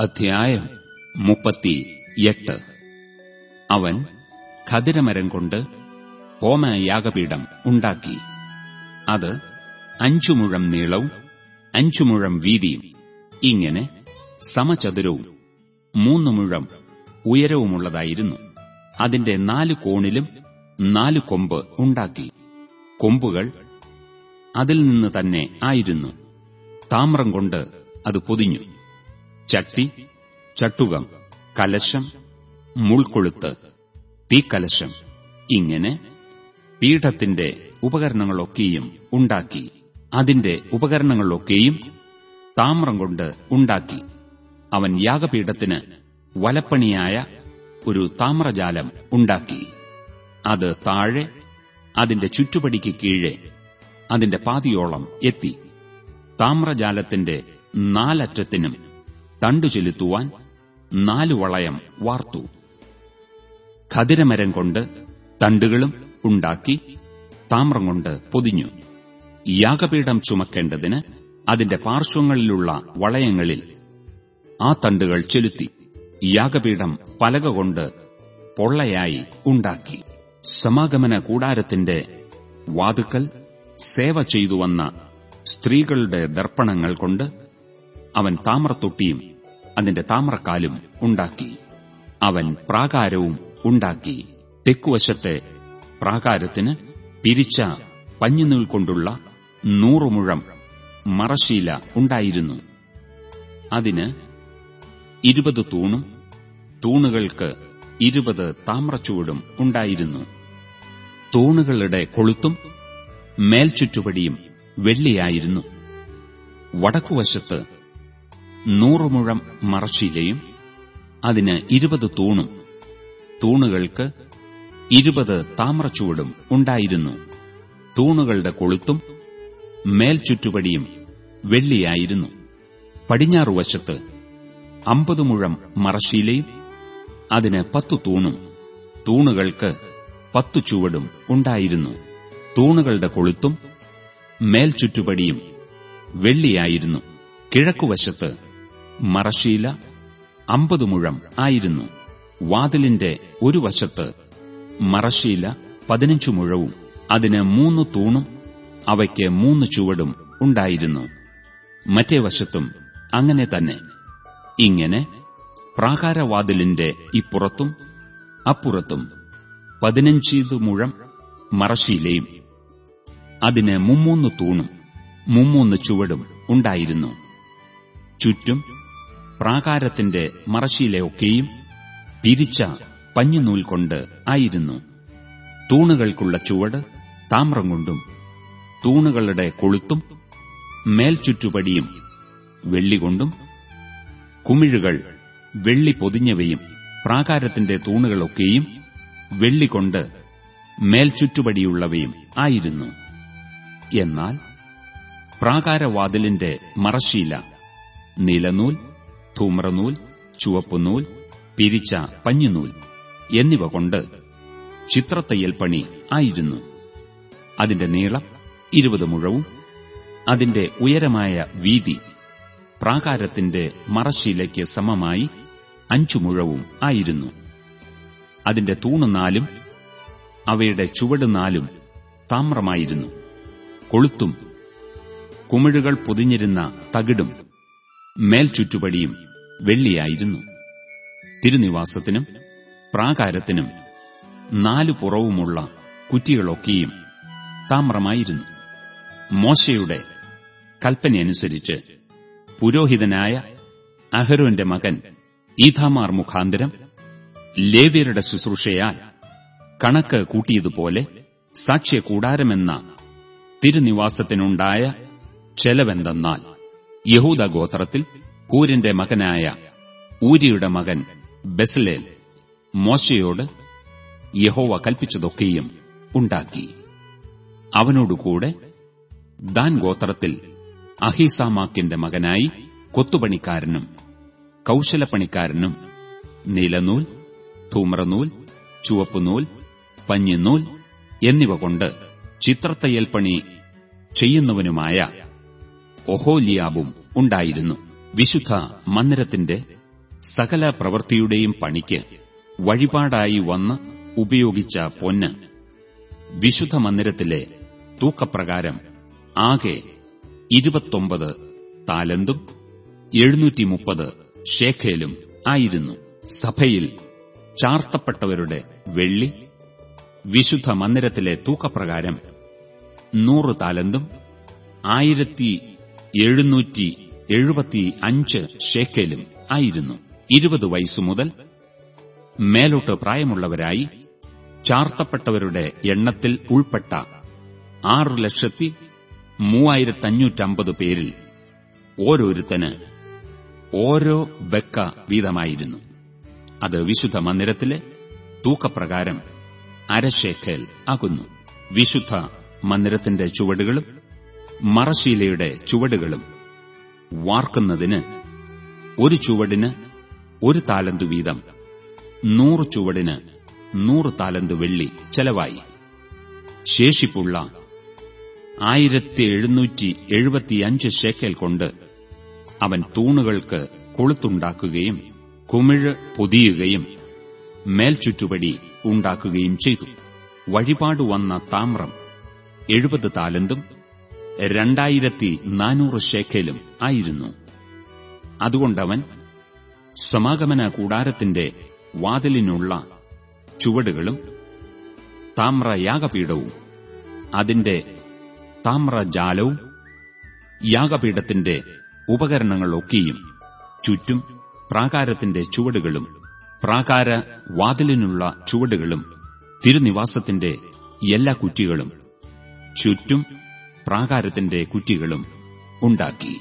അധ്യായം മുപ്പത്തി എട്ട് അവൻ ഖതിരമരം കൊണ്ട് ഹോമയാഗപീഠം ഉണ്ടാക്കി. അത് അഞ്ചു മുഴം നീളവും അഞ്ചു മുഴം വീതിയും ഇങ്ങനെ സമചതുരവും മൂന്ന് മുഴം ഉയരവുമുള്ളതായിരുന്നു. അതിന്റെ നാല് കോണിലും നാല് കൊമ്പ് ഉണ്ടാക്കി. കൊമ്പുകൾ അതിൽ നിന്ന് തന്നെ ആയിരുന്നു. താമ്രം കൊണ്ട് അത് പൊതിഞ്ഞു. ചട്ടി ചട്ടുകം കലശം മുൾക്കൊളുത്ത് തീക്കലശം ഇങ്ങനെ പീഠത്തിന്റെ ഉപകരണങ്ങളൊക്കെയും ഉണ്ടാക്കി അതിന്റെ ഉപകരണങ്ങളൊക്കെയും താമ്രം കൊണ്ട് ഉണ്ടാക്കി. അവൻ യാഗപീഠത്തിന് വലപ്പണിയായ ഒരു താമ്രജാലം ഉണ്ടാക്കി. അത് താഴെ അതിന്റെ ചുറ്റുപടിക്ക് കീഴെ അതിന്റെ പാതിയോളം എത്തി. താമ്രജാലത്തിന്റെ നാലറ്റത്തിനും തണ്ടു ചെലുത്തുവാൻ നാലു വളയം വാർത്തു. ഖതിരമരം കൊണ്ട് തണ്ടുകളും ഉണ്ടാക്കി താമ്രം കൊണ്ട് പൊതിഞ്ഞു. യാഗപീഠം ചുമക്കേണ്ടതിന് അതിന്റെ പാർശ്വങ്ങളിലുള്ള വളയങ്ങളിൽ ആ തണ്ടുകൾ ചെലുത്തി യാഗപീഠം പലക കൊണ്ട് പൊള്ളയായി ഉണ്ടാക്കി. സമാഗമന കൂടാരത്തിന്റെ വാതുക്കൽ സേവ ചെയ്തു വന്ന സ്ത്രീകളുടെ ദർപ്പണങ്ങൾ കൊണ്ട് അവൻ താമ്രത്തൊട്ടിയും അതിന്റെ താമ്രക്കാലും ഉണ്ടാക്കി. അവൻ പ്രാകാരവും ഉണ്ടാക്കി. തെക്കുവശത്തെ പ്രാകാരത്തിന് പിരിച്ച പഞ്ഞുനൂൽ കൊണ്ടുള്ള നൂറുമുഴം മറശീല ഉണ്ടായിരുന്നു. അതിന് ഇരുപത് തൂണും തൂണുകൾക്ക് ഇരുപത് താമ്രച്ചുവടും ഉണ്ടായിരുന്നു. തൂണുകളുടെ കൊളുത്തും മേൽചുറ്റുപടിയും വെള്ളിയായിരുന്നു. വടക്കുവശത്ത് നൂറുമുഴം മറച്ചിലയും അതിന് ഇരുപത് തൂണും തൂണുകൾക്ക് ഇരുപത് താമ്രച്ചുവടും ഉണ്ടായിരുന്നു. തൂണുകളുടെ കൊളുത്തും മേൽചുറ്റുപടിയും വെള്ളിയായിരുന്നു. പടിഞ്ഞാറുവശത്ത് അമ്പത് മുഴം മറശീലയും അതിന് പത്തു തൂണും തൂണുകൾക്ക് പത്തു ചുവടും ഉണ്ടായിരുന്നു. തൂണുകളുടെ കൊളുത്തും മേൽചുറ്റുപടിയും വെള്ളിയായിരുന്നു. കിഴക്കുവശത്ത് മറശീല അമ്പത് മുഴം ആയിരുന്നു. വാതിലിന്റെ ഒരു വശത്ത് മറശീല പതിനഞ്ചു മുഴവും അതിന് മൂന്ന് തൂണും അവയ്ക്ക് മൂന്ന് ചുവടും ഉണ്ടായിരുന്നു. മറ്റേ വശത്തും അങ്ങനെ തന്നെ. ഇങ്ങനെ പ്രാകാരവാതിലിന്റെ ഇപ്പുറത്തും അപ്പുറത്തും പതിനഞ്ചീത് മുഴം മറശീലയും അതിന് മുമ്മൂന്ന് തൂണും മുമ്മൂന്ന് ചുവടും ഉണ്ടായിരുന്നു. ചുറ്റും പ്രാകാരത്തിന്റെ മറശീലയൊക്കെയും പിരിച്ച പഞ്ഞുനൂൽ കൊണ്ട് ആയിരുന്നു. തൂണുകൾക്കുള്ള ചുവട് താമ്രം കൊണ്ടും തൂണുകളുടെ കൊളുത്തും മേൽചുറ്റുപടിയും വെള്ളികൊണ്ടും കുമിഴുകൾ വെള്ളി പൊതിഞ്ഞവയും പ്രാകാരത്തിന്റെ തൂണുകളൊക്കെയും വെള്ളികൊണ്ട് മേൽചുറ്റുപടിയുള്ളവയും ആയിരുന്നു. എന്നാൽ പ്രാകാരവാതിലിന്റെ മറശീല നീലനൂൽ ധൂമ്രനൂൽ ചുവപ്പുനൂൽ പിരിച്ച പഞ്ഞുനൂൽ എന്നിവ കൊണ്ട് ചിത്രത്തയ്യൽ പണി ആയിരുന്നു. അതിന്റെ നീളം ഇരുപത് മുഴവും അതിന്റെ ഉയരമായ വീതി പ്രാകാരത്തിന്റെ മറശീലയ്ക്ക് സമമായി അഞ്ചു മുഴവും ആയിരുന്നു. അതിന്റെ തൂണ് നാലും അവയുടെ ചുവട് നാലും താമ്രമായിരുന്നു. കൊളുത്തും കുമിഴുകൾ പൊതിഞ്ഞിരുന്ന തകിടും മേൽചുറ്റുപടിയും വെള്ളിയായിരുന്നു. തിരുനിവാസത്തിനും പ്രാകാരത്തിനും നാലു പുറവുമുള്ള കുറ്റികളൊക്കെയും താമ്രമായിരുന്നു. മോശയുടെ കൽപ്പനയനുസരിച്ച് പുരോഹിതനായ അഹരോന്റെ മകൻ ഈഥാമാർ മുഖാന്തരം ലേവ്യരുടെ ശുശ്രൂഷയാൽ കണക്ക് കൂട്ടിയതുപോലെ സാക്ഷ്യകൂടാരമെന്ന തിരുനിവാസത്തിനുണ്ടായ ചെലവെന്തെന്നാൽ യഹൂദ ഗോത്രത്തിൽ ഹൂരിന്റെ മകനായ ഊരിയുടെ മകൻ ബെസലേൽ മോശയോട് യഹോവ കൽപ്പിച്ചതൊക്കെയും ഉണ്ടാക്കി. അവനോടുകൂടെ ദാൻ ഗോത്രത്തിൽ അഹിസാമാക്കിന്റെ മകനായി കൊത്തുപണിക്കാരനും കൌശലപ്പണിക്കാരനും നീലനൂൽ ധൂമ്രനൂൽ ചുവപ്പുനൂൽ പഞ്ഞിനൂൽ എന്നിവ കൊണ്ട് ചിത്രത്തയ്യൽ പണി ചെയ്യുന്നവനുമായ ഒഹോലിയാബും ഉണ്ടായിരുന്നു. വിശുദ്ധ മന്ദിരത്തിന്റെ സകല പ്രവൃത്തിയുടെയും പണിക്ക് വഴിപാടായി വന്ന് ഉപയോഗിച്ച പൊന്ന് വിശുദ്ധ മന്ദിരത്തിലെ തൂക്കപ്രകാരം ആകെ ഇരുപത്തൊമ്പത് താലന്തും എഴുന്നൂറ്റി മുപ്പത് ഷേഖേലും ആയിരുന്നു. സഭയിൽ ചാർത്തപ്പെട്ടവരുടെ വെള്ളി വിശുദ്ധ മന്ദിരത്തിലെ തൂക്കപ്രകാരം നൂറ് താലന്തും ആയിരത്തി എഴുന്നൂറ്റി എഴുപത്തി അഞ്ച് ഷേക്കേലും ആയിരുന്നു. ഇരുപത് വയസ്സു മുതൽ മേലോട്ട് പ്രായമുള്ളവരായി ചാർത്തപ്പെട്ടവരുടെ എണ്ണത്തിൽ ഉൾപ്പെട്ട ആറ് ലക്ഷത്തി മൂവായിരത്തഞ്ഞൂറ്റമ്പത് പേരിൽ ഓരോരുത്തന് ഓരോ ബക്ക വീതമായിരുന്നു. അത് വിശുദ്ധ മന്ദിരത്തിലെ തൂക്കപ്രകാരം അരശേഖൽ ആകുന്നു. വിശുദ്ധ മന്ദിരത്തിന്റെ ചുവടുകളും മറശീലയുടെ ചുവടുകളും വാർക്കുന്നതിന് ഒരു ചുവടിന് ഒരു താലന്തു വീതം നൂറ് ചുവടിന് നൂറ് താലന്ത് വെള്ളി ചെലവായി. ശേഷിപ്പുള്ള ആയിരത്തി എഴുന്നൂറ്റി എഴുപത്തിയഞ്ച് ശേക്കൽ കൊണ്ട് അവൻ തൂണുകൾക്ക് കൊളുത്തുണ്ടാക്കുകയും കുമിഴ് പൊതിയുകയും മേൽചുറ്റുപടി ഉണ്ടാക്കുകയും ചെയ്തു. വഴിപാട് വന്ന താമ്രം എഴുപത് താലന്തും രണ്ടായിരത്തി നാനൂറ് ശേഖലും ആയിരുന്നു. അതുകൊണ്ടവൻ സമാഗമന കൂടാരത്തിന്റെ വാതിലിനുള്ള ചുവടുകളും താമ്രയാഗപീഠവും അതിന്റെ താമ്രജാലവും യാഗപീഠത്തിന്റെ ഉപകരണങ്ങളൊക്കെയും ചുറ്റും പ്രാകാരത്തിന്റെ ചുവടുകളും പ്രാകാര വാതിലിനുള്ള ചുവടുകളും തിരുനിവാസത്തിന്റെ എല്ലാ കുറ്റികളും ചുറ്റും പ്രാകാരത്തിന്റെ കുറ്റികളും ഉണ്ടാക്കി.